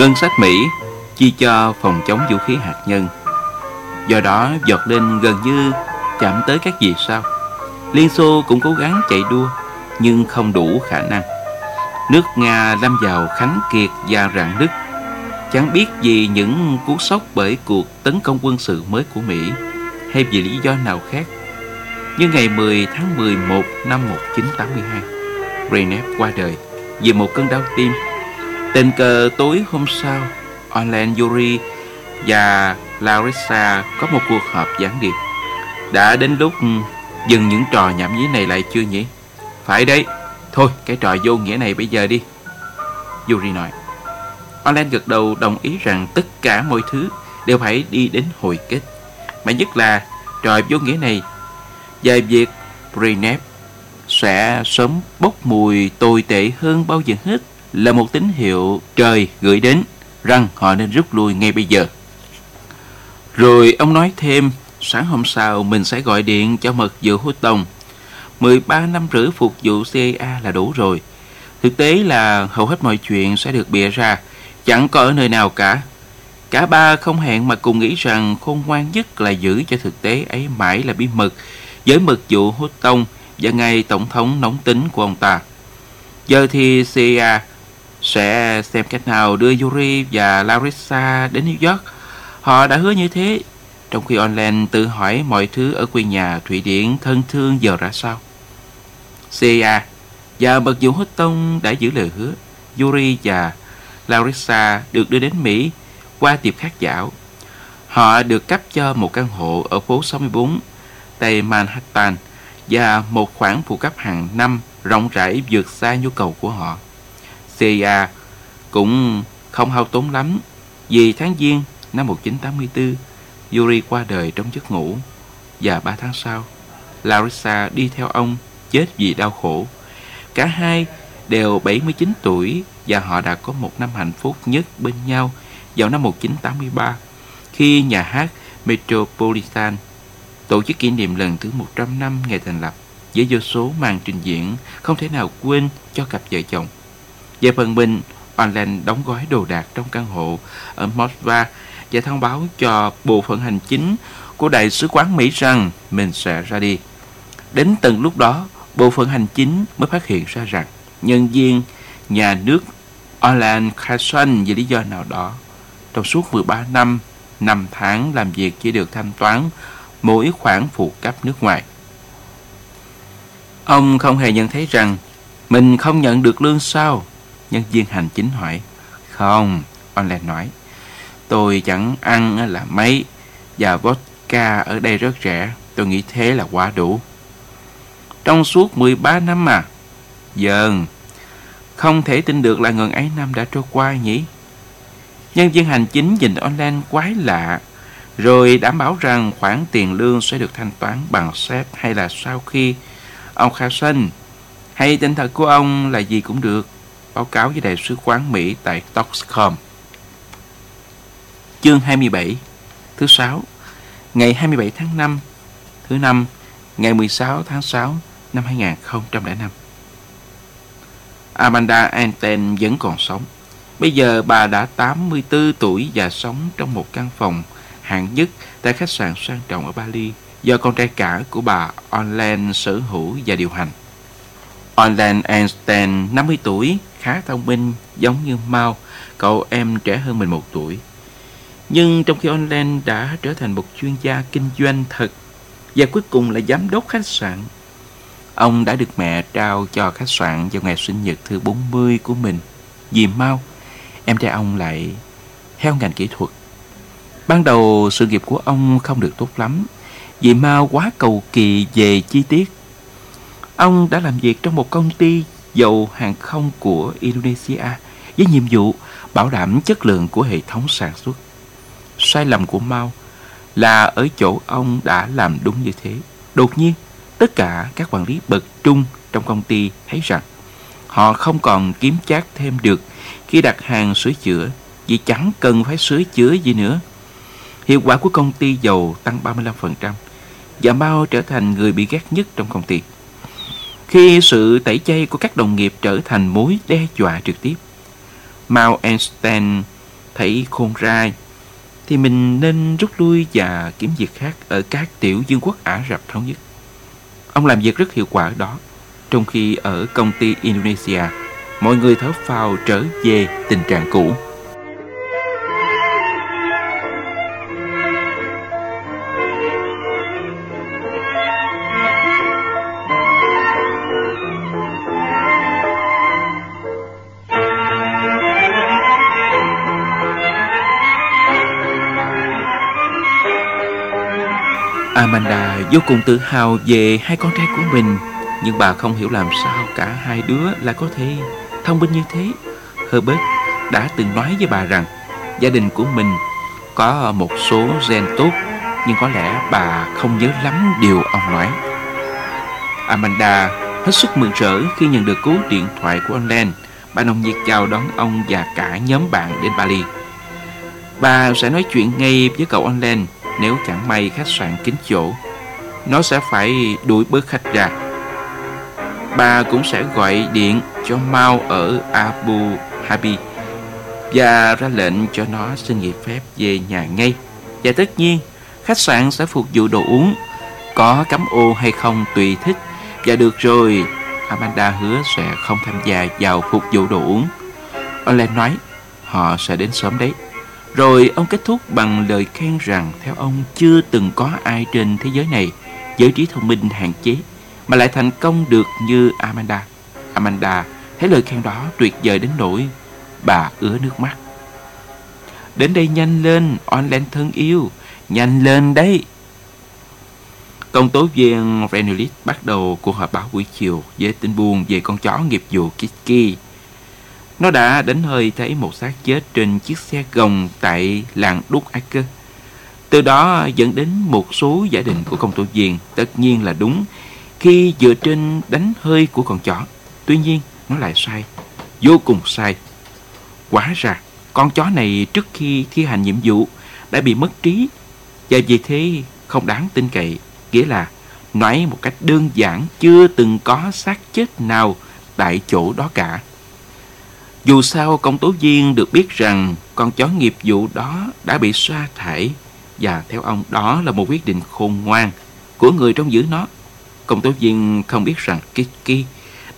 ngân sách Mỹ chi cho phòng chống vũ khí hạt nhân. Do đó giọt lên gần như chạm tới các vì sao. Liên Xô cũng cố gắng chạy đua nhưng không đủ khả năng. Nước Nga lâm vào khánh kiệt và rạn nứt. Chẳng biết vì những cú sốc bởi cuộc tấn công quân sự mới của Mỹ hay vì lý do nào khác. Nhưng ngày 10 tháng 11 năm 1982, Brezhnev qua đời vì một cơn đau tim. Tình cờ tối hôm sau, Orlan Yuri và Larissa có một cuộc họp gián điệp. Đã đến lúc dừng những trò nhảm nhí này lại chưa nhỉ? Phải đấy. Thôi, cái trò vô nghĩa này bây giờ đi. Yuri nói. Orlan gật đầu đồng ý rằng tất cả mọi thứ đều phải đi đến hồi kết. Mà nhất là trò vô nghĩa này về việc Brinep sẽ sớm bốc mùi tồi tệ hơn bao giờ hết là một tín hiệu trời gửi đến rằng họ nên rút lui ngay bây giờ. Rồi ông nói thêm, sáng hôm sau mình sẽ gọi điện cho mật vụ hút tông. 13 năm rưỡi phục vụ CIA là đủ rồi. Thực tế là hầu hết mọi chuyện sẽ được bịa ra, chẳng có ở nơi nào cả. Cả ba không hẹn mà cùng nghĩ rằng khôn ngoan nhất là giữ cho thực tế ấy mãi là bí mật với mật vụ hút tông và ngay tổng thống nóng tính của ông ta. Giờ thì CIA sẽ xem cách nào đưa Yuri và Larissa đến New York. Họ đã hứa như thế, trong khi online tự hỏi mọi thứ ở quê nhà Thụy Điển thân thương giờ ra sao. CIA và bậc vụ hút tông đã giữ lời hứa. Yuri và Larissa được đưa đến Mỹ qua tiệp khắc dạo. Họ được cấp cho một căn hộ ở phố 64 Tây Manhattan và một khoản phụ cấp hàng năm rộng rãi vượt xa nhu cầu của họ. CIA cũng không hao tốn lắm vì tháng Giêng năm 1984 Yuri qua đời trong giấc ngủ và ba tháng sau Larissa đi theo ông chết vì đau khổ. Cả hai đều 79 tuổi và họ đã có một năm hạnh phúc nhất bên nhau vào năm 1983 khi nhà hát Metropolitan tổ chức kỷ niệm lần thứ 100 năm ngày thành lập với vô số màn trình diễn không thể nào quên cho cặp vợ chồng. Về phần mình, Orlan đóng gói đồ đạc trong căn hộ ở Moskva và thông báo cho bộ phận hành chính của Đại sứ quán Mỹ rằng mình sẽ ra đi. Đến từng lúc đó, bộ phận hành chính mới phát hiện ra rằng nhân viên nhà nước Orlan Carson vì lý do nào đó trong suốt 13 năm, 5 tháng làm việc chỉ được thanh toán mỗi khoản phụ cấp nước ngoài. Ông không hề nhận thấy rằng mình không nhận được lương sao? Nhân viên hành chính hỏi. Không, Online nói. Tôi chẳng ăn là mấy và vodka ở đây rất rẻ. Tôi nghĩ thế là quá đủ. Trong suốt 13 năm mà. Dần, không thể tin được là ngần ấy năm đã trôi qua nhỉ? Nhân viên hành chính nhìn online quái lạ rồi đảm bảo rằng khoản tiền lương sẽ được thanh toán bằng xét hay là sau khi ông Carson hay tên thật của ông là gì cũng được báo cáo với đại sứ quán Mỹ tại Stockholm. Chương 27 Thứ 6 Ngày 27 tháng 5 Thứ 5 Ngày 16 tháng 6 năm 2005 Amanda Anten vẫn còn sống. Bây giờ bà đã 84 tuổi và sống trong một căn phòng hạng nhất tại khách sạn sang trọng ở Bali do con trai cả của bà Orlan sở hữu và điều hành. Alan Einstein, 50 tuổi, khá thông minh, giống như Mao, cậu em trẻ hơn mình một tuổi. Nhưng trong khi Orlan đã trở thành một chuyên gia kinh doanh thật và cuối cùng là giám đốc khách sạn, ông đã được mẹ trao cho khách sạn vào ngày sinh nhật thứ 40 của mình. Vì Mao, em trai ông lại theo ngành kỹ thuật Ban đầu sự nghiệp của ông không được tốt lắm vì Mao quá cầu kỳ về chi tiết. Ông đã làm việc trong một công ty dầu hàng không của Indonesia với nhiệm vụ bảo đảm chất lượng của hệ thống sản xuất. Sai lầm của Mao là ở chỗ ông đã làm đúng như thế. Đột nhiên, tất cả các quản lý bậc trung trong công ty thấy rằng họ không còn kiếm chác thêm được khi đặt hàng sửa chữa vì chẳng cần phải sửa chữa gì nữa. Hiệu quả của công ty dầu tăng 35% và Mao trở thành người bị ghét nhất trong công ty. Khi sự tẩy chay của các đồng nghiệp trở thành mối đe dọa trực tiếp, Mao Einstein thấy khôn ra thì mình nên rút lui và kiếm việc khác ở các tiểu dương quốc Ả Rập Thống Nhất. Ông làm việc rất hiệu quả ở đó, trong khi ở công ty Indonesia, mọi người thở phào trở về tình trạng cũ. Amanda vô cùng tự hào về hai con trai của mình. Nhưng bà không hiểu làm sao cả hai đứa lại có thể thông minh như thế. Herbert đã từng nói với bà rằng Gia đình của mình có một số gen tốt, Nhưng có lẽ bà không nhớ lắm điều ông nói. Amanda hết sức mừng rỡ khi nhận được cú điện thoại của ông Len. Bà nồng nhiệt chào đón ông và cả nhóm bạn đến Bali. Bà sẽ nói chuyện ngay với cậu ông Len nếu chẳng may khách sạn kín chỗ, Nó sẽ phải đuổi bớt khách ra. Bà cũng sẽ gọi điện cho Mao ở Abu Dhabi Và ra lệnh cho nó xin nghỉ phép về nhà ngay. Và tất nhiên, khách sạn sẽ phục vụ đồ uống, Có cắm ô hay không tùy thích. Và được rồi, Amanda hứa sẽ không tham gia vào phục vụ đồ uống. Olen nói, Họ sẽ đến sớm đấy rồi ông kết thúc bằng lời khen rằng theo ông chưa từng có ai trên thế giới này giới trí thông minh hạn chế mà lại thành công được như Amanda. Amanda thấy lời khen đó tuyệt vời đến nỗi bà ứa nước mắt. Đến đây nhanh lên, online thân yêu, nhanh lên đấy. Công tố viên Renelis bắt đầu cuộc họp báo buổi chiều với tin buồn về con chó nghiệp vụ Kiki nó đã đánh hơi thấy một xác chết trên chiếc xe gồng tại làng Đúc Acker. Từ đó dẫn đến một số giả định của công tố viên tất nhiên là đúng khi dựa trên đánh hơi của con chó. Tuy nhiên, nó lại sai, vô cùng sai. Quả ra, con chó này trước khi thi hành nhiệm vụ đã bị mất trí và vì thế không đáng tin cậy. Nghĩa là, nói một cách đơn giản chưa từng có xác chết nào tại chỗ đó cả. Dù sao công tố viên được biết rằng con chó nghiệp vụ đó đã bị sa thải và theo ông đó là một quyết định khôn ngoan của người trong giữ nó. Công tố viên không biết rằng Kiki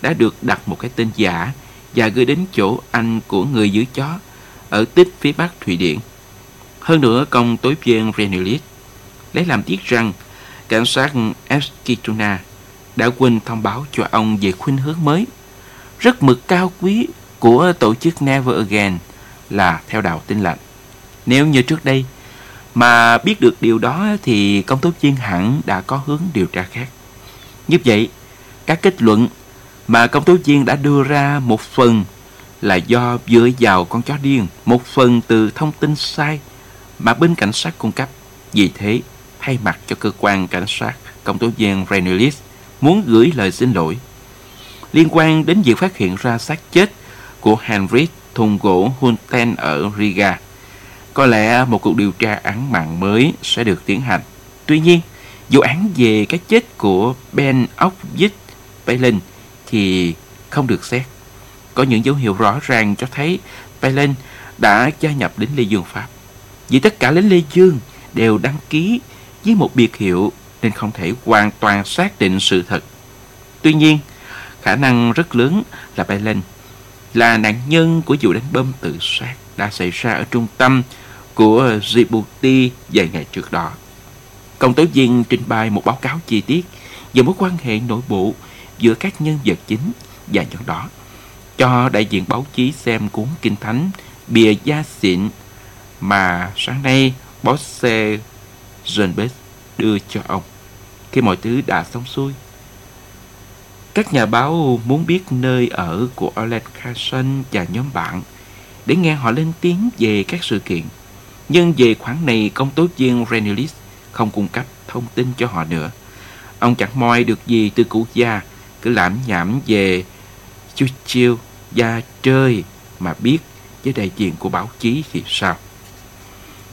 đã được đặt một cái tên giả và gửi đến chỗ anh của người giữ chó ở tích phía bắc Thụy Điển. Hơn nữa, công tố viên Renelis lấy làm tiếc rằng cảnh sát Eskituna đã quên thông báo cho ông về khuynh hướng mới rất mực cao quý của tổ chức Never Again là theo đạo tin lành. Nếu như trước đây mà biết được điều đó thì công tố viên hẳn đã có hướng điều tra khác. Như vậy, các kết luận mà công tố viên đã đưa ra một phần là do dựa vào con chó điên, một phần từ thông tin sai mà bên cảnh sát cung cấp. Vì thế, thay mặt cho cơ quan cảnh sát, công tố viên Renelis muốn gửi lời xin lỗi. Liên quan đến việc phát hiện ra xác chết của Henry thùng gỗ Hunten ở Riga. Có lẽ một cuộc điều tra án mạng mới sẽ được tiến hành. Tuy nhiên, vụ án về cái chết của Ben Ockvik Palin thì không được xét. Có những dấu hiệu rõ ràng cho thấy Palin đã gia nhập lính Lê Dương Pháp. Vì tất cả lính Lê Dương đều đăng ký với một biệt hiệu nên không thể hoàn toàn xác định sự thật. Tuy nhiên, khả năng rất lớn là Palin là nạn nhân của vụ đánh bom tự sát đã xảy ra ở trung tâm của Djibouti vài ngày trước đó. Công tố viên trình bày một báo cáo chi tiết về mối quan hệ nội bộ giữa các nhân vật chính và nhân đó cho đại diện báo chí xem cuốn kinh thánh bìa da xịn mà sáng nay Bosse Johnbeth đưa cho ông. Khi mọi thứ đã xong xuôi, các nhà báo muốn biết nơi ở của Orland Carson và nhóm bạn để nghe họ lên tiếng về các sự kiện. Nhưng về khoản này, công tố viên Renelis không cung cấp thông tin cho họ nữa. Ông chẳng moi được gì từ cụ già, cứ lãm nhảm về chú chiêu và chơi mà biết với đại diện của báo chí thì sao.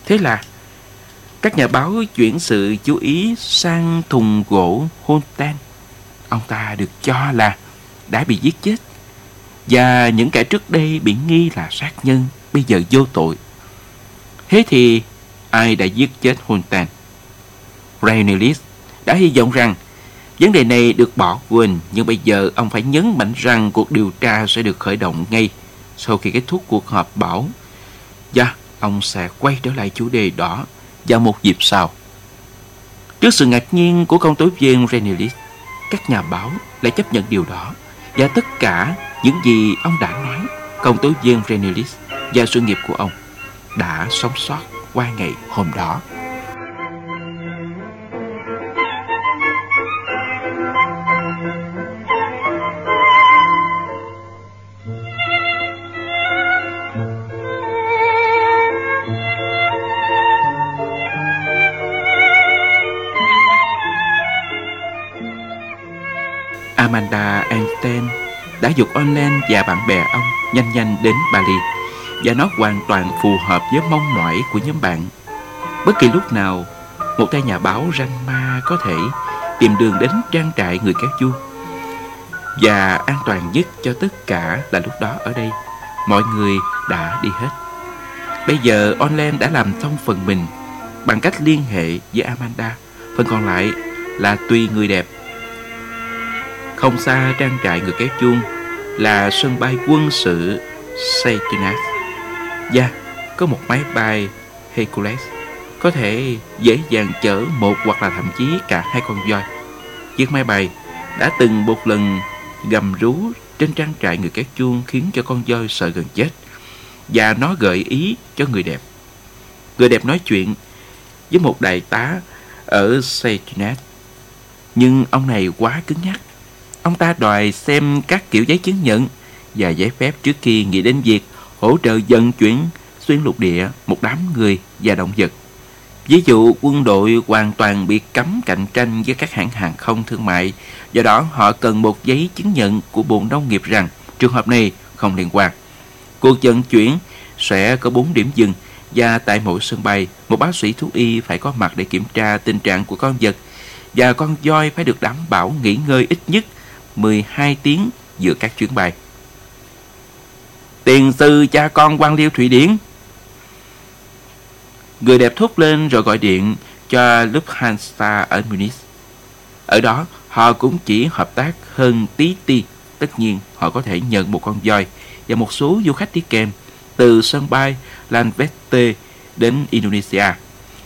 Thế là các nhà báo chuyển sự chú ý sang thùng gỗ Hontan ông ta được cho là đã bị giết chết và những kẻ trước đây bị nghi là sát nhân bây giờ vô tội Thế thì ai đã giết chết Huntan? Rhaenys đã hy vọng rằng vấn đề này được bỏ quên nhưng bây giờ ông phải nhấn mạnh rằng cuộc điều tra sẽ được khởi động ngay sau khi kết thúc cuộc họp bảo và ông sẽ quay trở lại chủ đề đó vào một dịp sau. Trước sự ngạc nhiên của công tố viên Rhaenys, các nhà báo lại chấp nhận điều đó và tất cả những gì ông đã nói, công tố viên Renelis và sự nghiệp của ông đã sống sót qua ngày hôm đó. Dục Orlen và bạn bè ông nhanh nhanh đến Bali và nó hoàn toàn phù hợp với mong mỏi của nhóm bạn. Bất kỳ lúc nào, một tay nhà báo ranh ma có thể tìm đường đến trang trại người kéo chuông. Và an toàn nhất cho tất cả là lúc đó ở đây, mọi người đã đi hết. Bây giờ Online đã làm xong phần mình bằng cách liên hệ với Amanda. Phần còn lại là tùy người đẹp. Không xa trang trại người kéo chuông là sân bay quân sự Seytunas. Và dạ, có một máy bay Hercules có thể dễ dàng chở một hoặc là thậm chí cả hai con voi. Chiếc máy bay đã từng một lần gầm rú trên trang trại người kéo chuông khiến cho con voi sợ gần chết. Và nó gợi ý cho người đẹp. Người đẹp nói chuyện với một đại tá ở Seytunas. Nhưng ông này quá cứng nhắc. Ông ta đòi xem các kiểu giấy chứng nhận và giấy phép trước khi nghĩ đến việc hỗ trợ vận chuyển xuyên lục địa một đám người và động vật. Ví dụ quân đội hoàn toàn bị cấm cạnh tranh với các hãng hàng không thương mại, do đó họ cần một giấy chứng nhận của Bộ Nông nghiệp rằng trường hợp này không liên quan. Cuộc vận chuyển sẽ có 4 điểm dừng và tại mỗi sân bay, một bác sĩ thú y phải có mặt để kiểm tra tình trạng của con vật và con voi phải được đảm bảo nghỉ ngơi ít nhất 12 tiếng giữa các chuyến bay. Tiền sư cha con quan liêu Thụy Điển Người đẹp thúc lên rồi gọi điện cho Lufthansa ở Munich. Ở đó, họ cũng chỉ hợp tác hơn tí ti. Tất nhiên, họ có thể nhận một con voi và một số du khách đi kèm từ sân bay Landvetter đến Indonesia.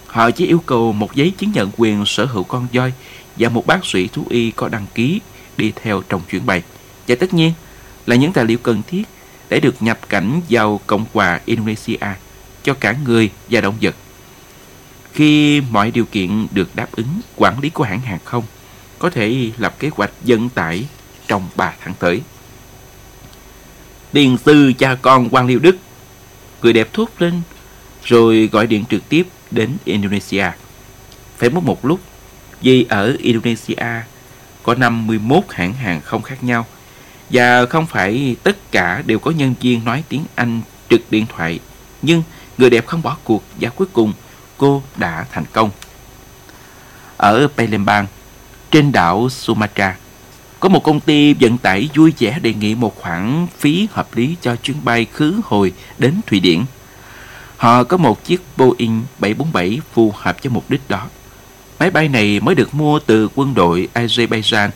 Họ chỉ yêu cầu một giấy chứng nhận quyền sở hữu con voi và một bác sĩ thú y có đăng ký đi theo trong chuyến bay. Và tất nhiên là những tài liệu cần thiết để được nhập cảnh vào Cộng hòa Indonesia cho cả người và động vật. Khi mọi điều kiện được đáp ứng, quản lý của hãng hàng không có thể lập kế hoạch vận tải trong 3 tháng tới. Điền sư cha con quan liêu Đức Người đẹp thốt lên Rồi gọi điện trực tiếp đến Indonesia Phải mất một lúc Vì ở Indonesia có 51 hãng hàng không khác nhau Và không phải tất cả đều có nhân viên nói tiếng Anh trực điện thoại, Nhưng người đẹp không bỏ cuộc Và cuối cùng cô đã thành công Ở Palembang Trên đảo Sumatra, có một công ty vận tải vui vẻ đề nghị một khoản phí hợp lý cho chuyến bay khứ hồi đến Thụy Điển. Họ có một chiếc Boeing 747 phù hợp cho mục đích đó. Máy bay này mới được mua từ quân đội Azerbaijan.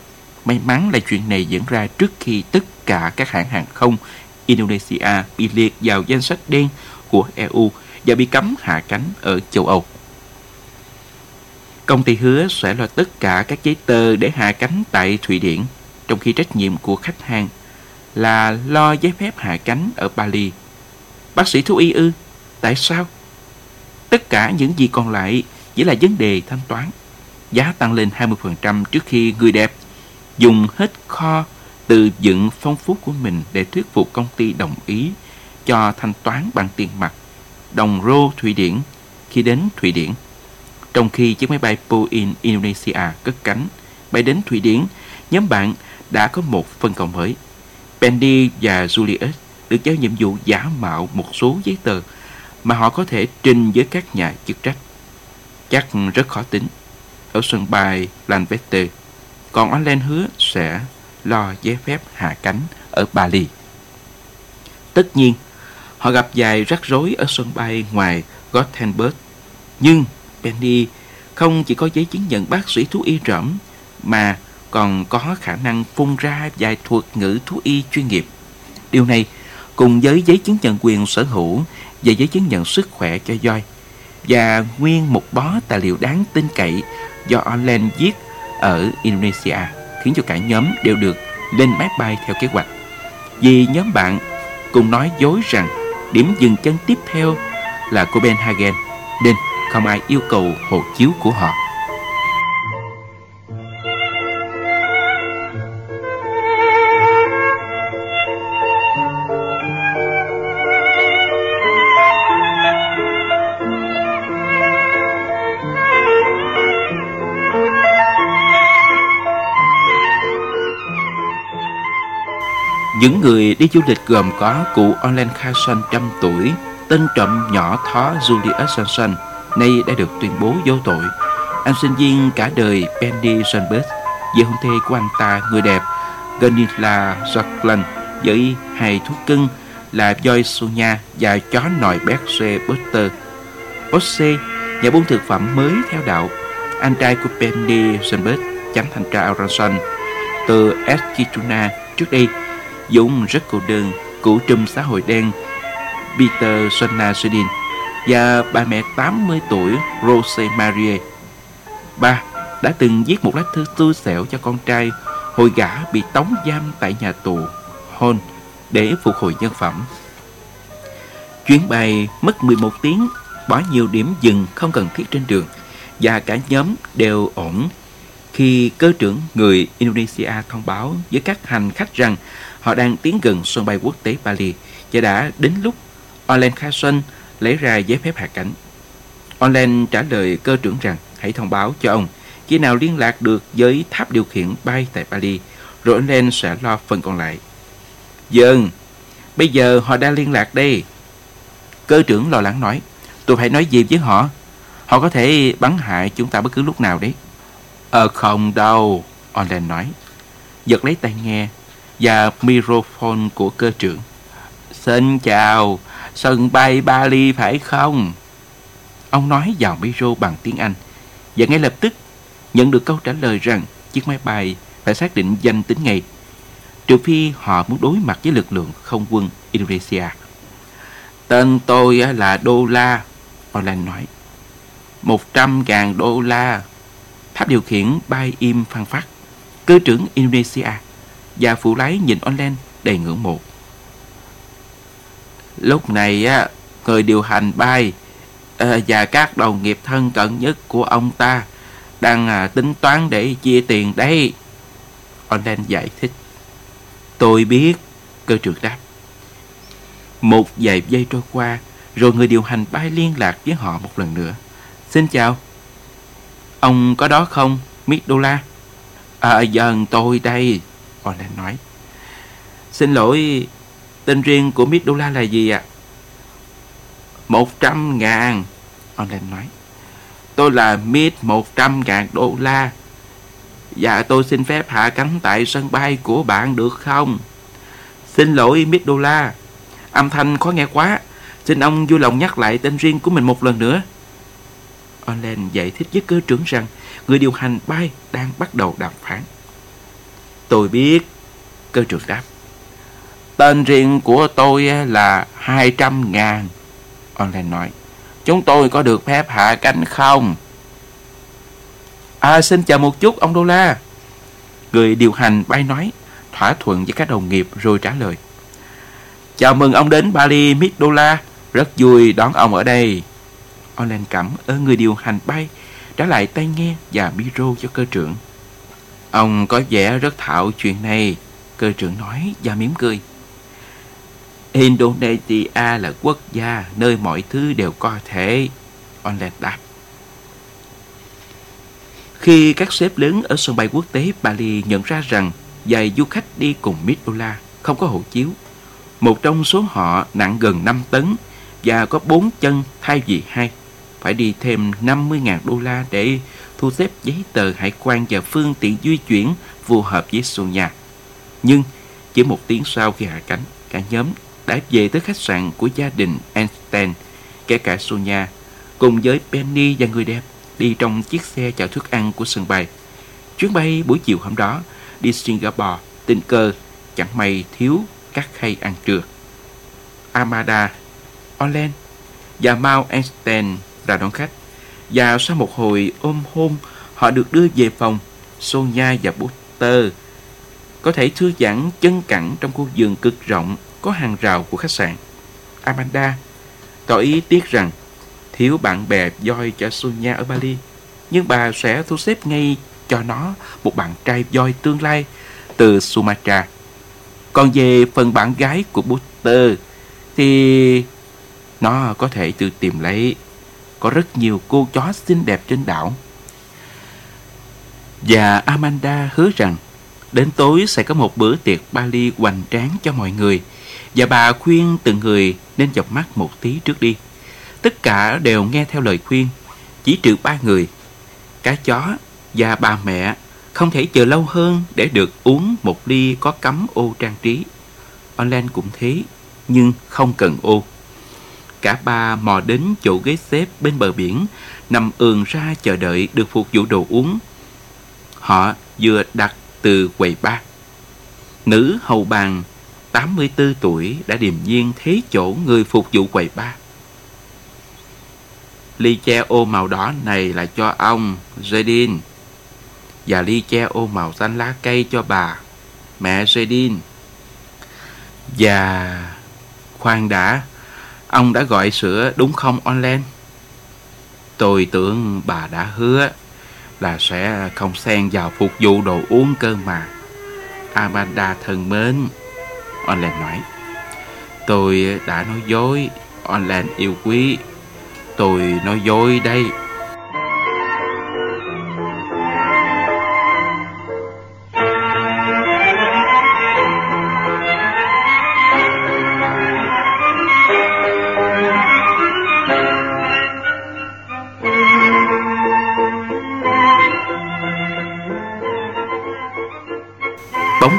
May mắn là chuyện này diễn ra trước khi tất cả các hãng hàng không Indonesia bị liệt vào danh sách đen của EU và bị cấm hạ cánh ở châu Âu. Công ty hứa sẽ lo tất cả các giấy tờ để hạ cánh tại Thụy Điển, trong khi trách nhiệm của khách hàng là lo giấy phép hạ cánh ở Bali. Bác sĩ thú y ư? Tại sao? Tất cả những gì còn lại chỉ là vấn đề thanh toán. Giá tăng lên 20% trước khi người đẹp dùng hết kho từ dựng phong phú của mình để thuyết phục công ty đồng ý cho thanh toán bằng tiền mặt đồng rô Thụy Điển khi đến Thụy Điển. Trong khi chiếc máy bay Boeing Indonesia cất cánh bay đến Thụy Điển, nhóm bạn đã có một phân công mới. Penny và Julius được giao nhiệm vụ giả mạo một số giấy tờ mà họ có thể trình với các nhà chức trách. Chắc rất khó tính. Ở sân bay Lanvete, còn Allen hứa sẽ lo giấy phép hạ cánh ở Bali. Tất nhiên, họ gặp vài rắc rối ở sân bay ngoài Gothenburg. Nhưng Penny không chỉ có giấy chứng nhận bác sĩ thú y rẫm mà còn có khả năng phun ra vài thuật ngữ thú y chuyên nghiệp. Điều này cùng với giấy chứng nhận quyền sở hữu và giấy chứng nhận sức khỏe cho voi và nguyên một bó tài liệu đáng tin cậy do Orlen viết ở Indonesia, khiến cho cả nhóm đều được lên máy bay theo kế hoạch. Vì nhóm bạn cùng nói dối rằng điểm dừng chân tiếp theo là Copenhagen, nên không ai yêu cầu hộ chiếu của họ. Những người đi du lịch gồm có cụ Olen Carson trăm tuổi, tên trộm nhỏ thó Julius Johnson, nay đã được tuyên bố vô tội. Anh sinh viên cả đời Penny Sunburst, vợ hôn thê của anh ta người đẹp Gunilla Jacqueline, với hai thú cưng là voi Sonia và chó nòi Berkshire Buster. Bosse, nhà buôn thực phẩm mới theo đạo, anh trai của Penny Sunburst, chánh thanh tra Aronson, từ Eskituna trước đây Dũng rất cô đơn, cụ trùm xã hội đen Peter Sonna Sudin và bà mẹ 80 tuổi Rose Marie. Ba đã từng viết một lá thư xui xẻo cho con trai hồi gã bị tống giam tại nhà tù Hon để phục hồi nhân phẩm. Chuyến bay mất 11 tiếng, bỏ nhiều điểm dừng không cần thiết trên đường và cả nhóm đều ổn khi cơ trưởng người Indonesia thông báo với các hành khách rằng họ đang tiến gần sân bay quốc tế Bali và đã đến lúc Orlen Carson lấy ra giấy phép hạ cánh. Orlen trả lời cơ trưởng rằng hãy thông báo cho ông khi nào liên lạc được với tháp điều khiển bay tại Bali, rồi Orlen sẽ lo phần còn lại. Dần, bây giờ họ đang liên lạc đây. Cơ trưởng lo lắng nói, tôi phải nói gì với họ? Họ có thể bắn hại chúng ta bất cứ lúc nào đấy. Ờ không đâu, Orlen nói. Giật lấy tai nghe và microphone của cơ trưởng. Xin chào, sân bay Bali phải không? Ông nói vào micro bằng tiếng Anh và ngay lập tức nhận được câu trả lời rằng chiếc máy bay phải xác định danh tính ngay trừ phi họ muốn đối mặt với lực lượng không quân Indonesia. Tên tôi là Đô La, Orlan nói. Một trăm ngàn đô la. Tháp điều khiển bay im phăng phát. Cơ trưởng Indonesia và phụ lái nhìn online đầy ngưỡng mộ. Lúc này á, người điều hành bay ờ, và các đồng nghiệp thân cận nhất của ông ta đang à, tính toán để chia tiền đấy. Online giải thích. Tôi biết, cơ trưởng đáp. Một vài giây trôi qua, rồi người điều hành bay liên lạc với họ một lần nữa. Xin chào. Ông có đó không, Miss Đô La? À, dần tôi đây. Holland nói. Xin lỗi, tên riêng của Miss Đô La là gì ạ? À? Một trăm ngàn. Holland nói. Tôi là Miss một trăm ngàn đô la. Dạ tôi xin phép hạ cánh tại sân bay của bạn được không? Xin lỗi Miss Đô La. Âm thanh khó nghe quá. Xin ông vui lòng nhắc lại tên riêng của mình một lần nữa. Olen giải thích với cơ trưởng rằng người điều hành bay đang bắt đầu đàm phán. Tôi biết, cơ trưởng đáp. Tên riêng của tôi là 200 ngàn. Online nói, chúng tôi có được phép hạ cánh không? À, xin chờ một chút, ông Đô La. Người điều hành bay nói, thỏa thuận với các đồng nghiệp rồi trả lời. Chào mừng ông đến Bali, Mid Đô La. Rất vui đón ông ở đây. Online cảm ơn người điều hành bay, trả lại tay nghe và micro cho cơ trưởng. Ông có vẻ rất thạo chuyện này, cơ trưởng nói và mỉm cười. Indonesia là quốc gia nơi mọi thứ đều có thể. Onlet đáp. Khi các sếp lớn ở sân bay quốc tế Bali nhận ra rằng vài du khách đi cùng Midola không có hộ chiếu, một trong số họ nặng gần 5 tấn và có 4 chân thay vì hai, phải đi thêm 50.000 đô la để thu xếp giấy tờ hải quan và phương tiện di chuyển phù hợp với Sonia. Nhưng chỉ một tiếng sau khi hạ cánh, cả nhóm đã về tới khách sạn của gia đình Einstein, kể cả Sonia, cùng với Penny và người đẹp đi trong chiếc xe chở thức ăn của sân bay. Chuyến bay buổi chiều hôm đó đi Singapore tình cờ chẳng may thiếu các khay ăn trưa. Amada, Olen và Mao Einstein ra đón khách. Và sau một hồi ôm hôn, họ được đưa về phòng. Sonia và Buster có thể thư giãn chân cẳng trong khu vườn cực rộng có hàng rào của khách sạn. Amanda tỏ ý tiếc rằng thiếu bạn bè voi cho Sonia ở Bali, nhưng bà sẽ thu xếp ngay cho nó một bạn trai voi tương lai từ Sumatra. Còn về phần bạn gái của Buster thì nó có thể tự tìm lấy. Có rất nhiều cô chó xinh đẹp trên đảo. Và Amanda hứa rằng đến tối sẽ có một bữa tiệc Bali hoành tráng cho mọi người. Và bà khuyên từng người nên dọc mắt một tí trước đi. Tất cả đều nghe theo lời khuyên, chỉ trừ ba người. Cá chó và bà mẹ không thể chờ lâu hơn để được uống một ly có cắm ô trang trí. Online cũng thế, nhưng không cần ô. Cả ba mò đến chỗ ghế xếp bên bờ biển, nằm ườn ra chờ đợi được phục vụ đồ uống. Họ vừa đặt từ quầy ba. Nữ hầu bàn 84 tuổi đã điềm nhiên thế chỗ người phục vụ quầy ba. Ly che ô màu đỏ này là cho ông, Jadin. Và ly che ô màu xanh lá cây cho bà, mẹ Jadin. Và... Khoan đã, ông đã gọi sữa đúng không online? Tôi tưởng bà đã hứa là sẽ không xen vào phục vụ đồ uống cơ mà. Amanda thân mến, online nói. Tôi đã nói dối, online yêu quý. Tôi nói dối đây.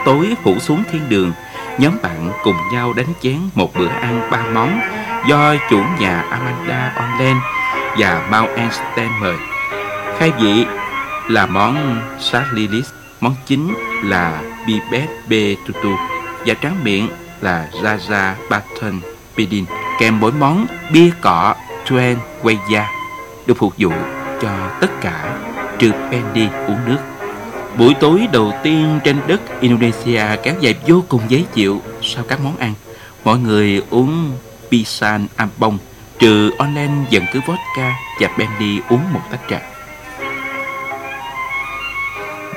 Tối phủ xuống thiên đường, Nhóm bạn cùng nhau đánh chén một bữa ăn ba món Do chủ nhà Amanda Orlen và Mount Einstein mời. Khai vị là món Sarlilis Món chính là Bibet Betutu Và tráng miệng là raja Baton Pidin. Kèm mỗi món bia cọ Tuen Weya Được phục vụ cho tất cả trừ Pendy uống nước. Buổi tối đầu tiên trên đất Indonesia kéo dài vô cùng dễ chịu sau các món ăn. Mọi người uống pisan ampong, trừ online dần cứ vodka và Bendy uống một tách trà.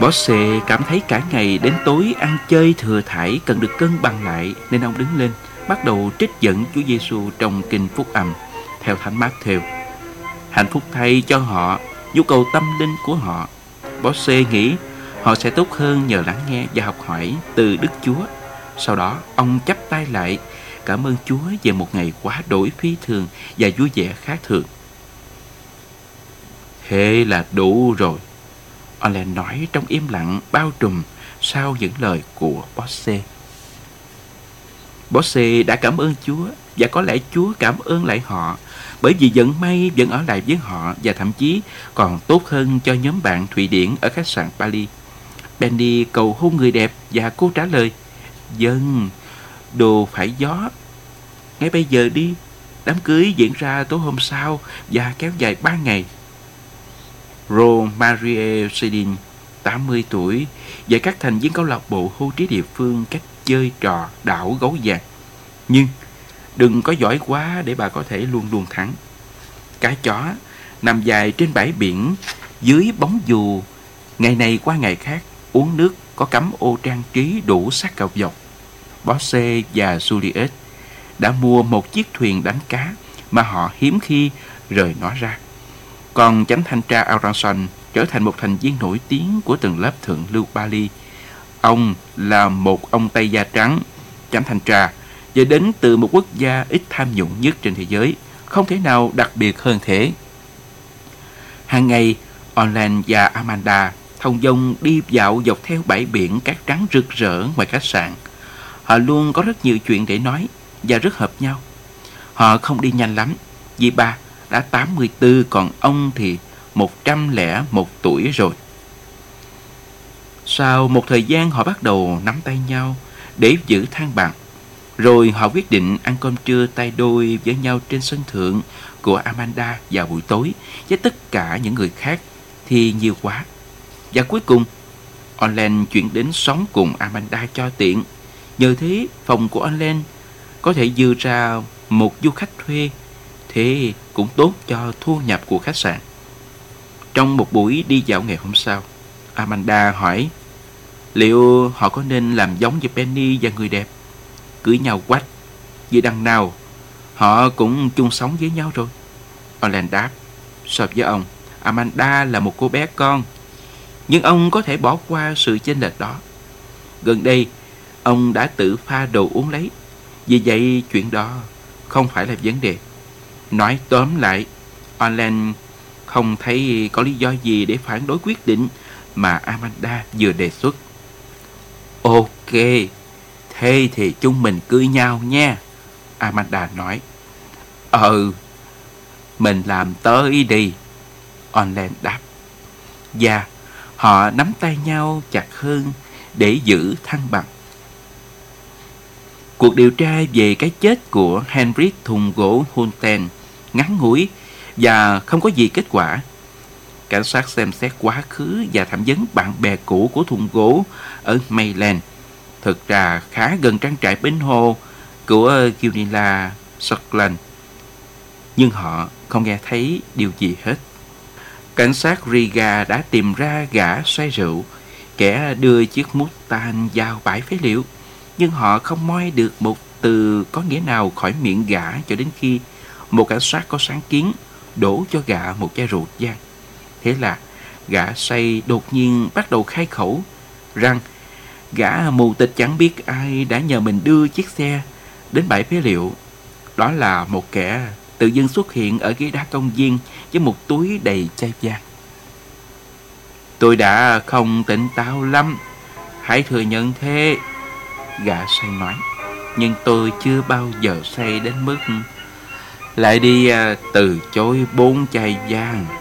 Bosse cảm thấy cả ngày đến tối ăn chơi thừa thải cần được cân bằng lại nên ông đứng lên bắt đầu trích dẫn Chúa Giêsu trong kinh Phúc Âm theo Thánh Matthew. Hạnh phúc thay cho họ, nhu cầu tâm linh của họ. Bosse nghĩ Họ sẽ tốt hơn nhờ lắng nghe và học hỏi từ Đức Chúa. Sau đó, ông chắp tay lại, cảm ơn Chúa về một ngày quá đổi phi thường và vui vẻ khác thường. Thế là đủ rồi. Olen nói trong im lặng bao trùm sau những lời của Bosse. Bosse đã cảm ơn Chúa và có lẽ Chúa cảm ơn lại họ bởi vì vận may vẫn ở lại với họ và thậm chí còn tốt hơn cho nhóm bạn Thụy Điển ở khách sạn paris Benny cầu hôn người đẹp và cô trả lời Dân, đồ phải gió. Ngay bây giờ đi Đám cưới diễn ra tối hôm sau Và kéo dài ba ngày. Romarie Sedin 80 tuổi Và các thành viên câu lạc bộ hưu trí địa phương Cách chơi trò đảo gấu vàng. Nhưng đừng có giỏi quá Để bà có thể luôn luôn thắng. Cá chó nằm dài trên bãi biển Dưới bóng dù Ngày này qua ngày khác uống nước có cắm ô trang trí đủ sắc cầu dọc. Bosse và Juliet đã mua một chiếc thuyền đánh cá mà họ hiếm khi rời nó ra. Còn chánh thanh tra Aronson trở thành một thành viên nổi tiếng của từng lớp thượng lưu Bali. Ông là một ông Tây da trắng, chánh thanh tra, và đến từ một quốc gia ít tham nhũng nhất trên thế giới, không thể nào đặc biệt hơn thế. Hàng ngày, Online và Amanda Thông dông đi dạo dọc theo bãi biển cát trắng rực rỡ ngoài khách sạn. Họ luôn có rất nhiều chuyện để nói và rất hợp nhau. Họ không đi nhanh lắm, vì bà, đã 84 còn ông thì 101 tuổi rồi. Sau một thời gian họ bắt đầu nắm tay nhau để giữ thang bằng. Rồi họ quyết định ăn cơm trưa tay đôi với nhau trên sân thượng của Amanda vào buổi tối với tất cả những người khác thì nhiều quá. Và cuối cùng, Orlen chuyển đến sống cùng Amanda cho tiện. Nhờ thế, phòng của Orlen có thể dư ra một du khách thuê, thế cũng tốt cho thu nhập của khách sạn. Trong một buổi đi dạo ngày hôm sau, Amanda hỏi liệu họ có nên làm giống như Penny và người đẹp, cưới nhau quách, vì đằng nào họ cũng chung sống với nhau rồi. Orland đáp, so với ông, Amanda là một cô bé con, nhưng ông có thể bỏ qua sự chênh lệch đó. Gần đây, ông đã tự pha đồ uống lấy, vì vậy chuyện đó không phải là vấn đề. Nói tóm lại, Orland không thấy có lý do gì để phản đối quyết định mà Amanda vừa đề xuất. Ok, thế thì chúng mình cưới nhau nha, Amanda nói. Ừ, mình làm tới đi, Orland đáp. Và họ nắm tay nhau chặt hơn để giữ thăng bằng. Cuộc điều tra về cái chết của Henrik thùng gỗ Hunten ngắn ngủi và không có gì kết quả. Cảnh sát xem xét quá khứ và thẩm vấn bạn bè cũ của thùng gỗ ở Mayland. Thực ra khá gần trang trại bến hồ của Gunilla, Scotland. Nhưng họ không nghe thấy điều gì hết. Cảnh sát Riga đã tìm ra gã say rượu, kẻ đưa chiếc mút tan vào bãi phế liệu. Nhưng họ không moi được một từ có nghĩa nào khỏi miệng gã cho đến khi một cảnh sát có sáng kiến đổ cho gã một chai rượu vang. Thế là gã say đột nhiên bắt đầu khai khẩu rằng gã mù tịch chẳng biết ai đã nhờ mình đưa chiếc xe đến bãi phế liệu. Đó là một kẻ tự dưng xuất hiện ở ghế đá công viên với một túi đầy chai vang. Tôi đã không tỉnh táo lắm, hãy thừa nhận thế. Gã say nói, nhưng tôi chưa bao giờ say đến mức lại đi à, từ chối bốn chai vang.